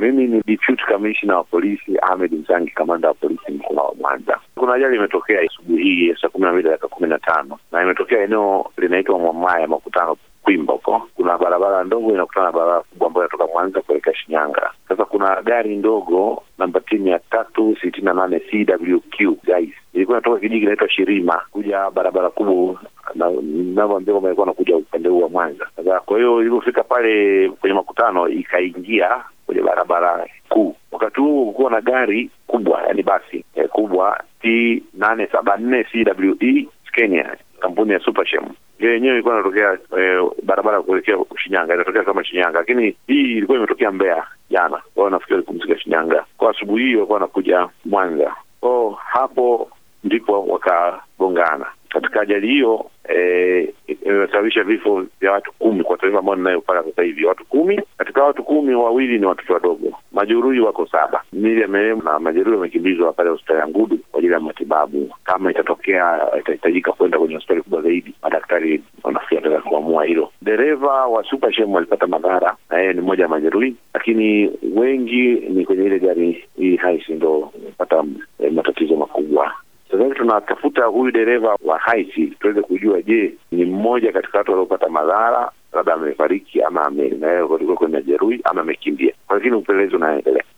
Mimi ni Deputy Commissioner wa polisi Ahmed Msangi, kamanda wa polisi mkoa wa Mwanza. Kuna ajali imetokea asubuhi hii saa kumi na mbili dakika kumi na tano na imetokea eneo linaitwa Mwamaya makutano Kwimba huko. Kuna barabara ndogo inakutana na barabara kubwa ambayo inatoka Mwanza kuelekea Shinyanga. Sasa kuna gari ndogo namba T mia tatu sitini na nane CWQ ilikuwa inatoka kijiji kinaitwa Shirima kuja barabara kubwa navyoambia kwamba ilikuwa nakuja upande huu wa Mwanza. Sasa kwa hiyo ilipofika pale kwenye makutano ikaingia barabara kuu. Wakati huo kulikuwa na gari kubwa, yani basi eh, kubwa T nane saba nne CWE Kenya, kampuni ya Supershem hiyo yenyewe ilikuwa inatokea eh, barabara ya kuelekea Shinyanga, inatokea kama Shinyanga, lakini hii ilikuwa imetokea Mbeya jana. kwao, nafikiri walipumzika Shinyanga, kwa asubuhi hii walikuwa wanakuja Mwanza. Kwao hapo ndipo wakagongana. Katika ajali hiyo imesababisha vifo vya watu kumi kwa taarifa ambayo ninayopata sasa hivi, watu kumi. Katika watu kumi, wawili ni watoto wadogo, majeruhi wako saba. Mili ya marehemu na majeruhi wamekimbizwa pale hospitali ya Ngudu kwa ajili ya matibabu. Kama itatokea itahitajika kwenda kwenye hospitali kubwa zaidi, madaktari wanafikiri wataweza kuamua hilo. Dereva wa Super walipata alipata madhara na yeye ni mmoja ya majeruhi, lakini wengi ni kwenye ile gari hii haisi ndo pata eh, matatizo makubwa. Sasa hivi tunatafuta huyu dereva wa haisi tuweze kujua, je, ni mmoja katika watu waliopata madhara, labda amefariki ama kwenye majeruhi ama amekimbia, lakini upelelezi unaendelea.